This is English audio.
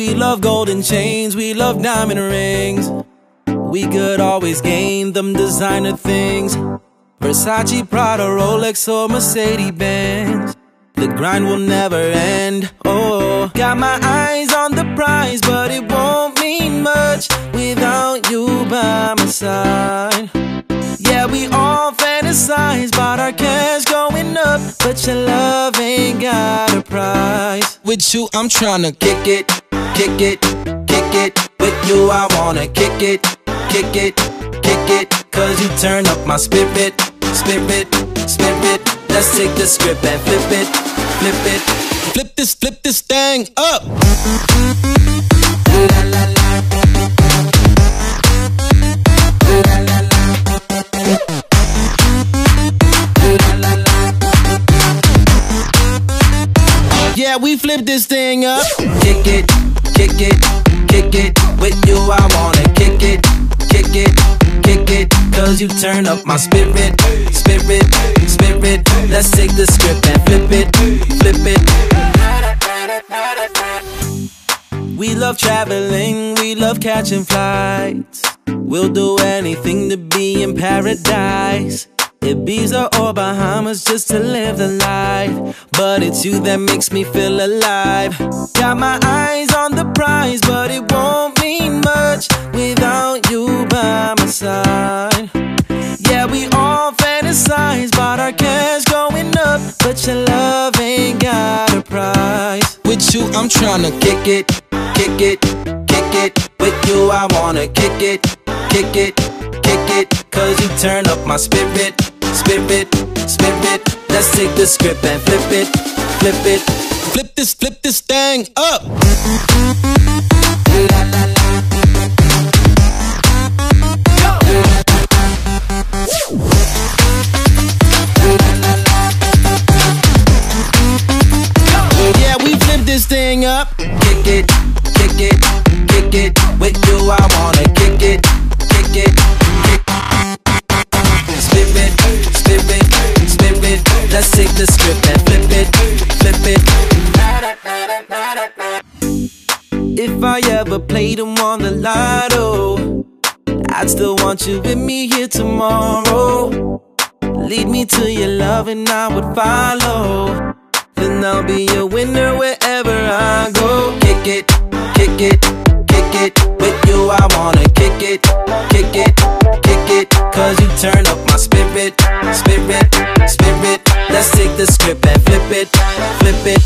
We love golden chains, we love diamond rings. We could always gain them designer things. Versace, Prada, Rolex, or Mercedes Benz. The grind will never end. Oh, got my eyes on the prize, we all fantasize about our cash going up, but your love ain't got a price. With you, I'm tryna kick it, kick it, kick it. With you, I wanna kick it, kick it, kick it. Cause you turn up my spirit, spirit, spirit. Let's take the script and flip it, flip it. Flip this, flip this thing up. Yeah, we flip this thing up. Kick it, kick it, kick it. With you, I wanna kick it, kick it, kick it. Cause you turn up my spirit, spirit, spirit. Let's take the script and flip it, flip it. We love traveling, we love catching flights. We'll do anything to be in paradise. Ibiza or Bahamas just to live the life. But it's you that makes me feel alive. Got my eyes on the prize, but it won't mean much without you by my side. Yeah, we all fantasize about our cash going up, but your love ain't got a price. With you, I'm tryna kick it, kick it, kick it. With you, I wanna kick it, kick it, kick it. Cause you turn up my spirit, spirit, spirit. Let's take the script and flip it, flip it. Flip this, flip this thing up. Yeah, we flip this thing up. Kick it, kick it, kick it. With you, I wanna kick it, kick it, If I ever played them on the lotto, I'd still want you with me here tomorrow. Lead me to your love and I would follow. Then I'll be a winner wherever I go. Kick it, kick it, kick it. With you, I wanna kick it, kick it, kick it. Cause you turn up my spirit, spirit, spirit. Let's take the script and flip it, flip it.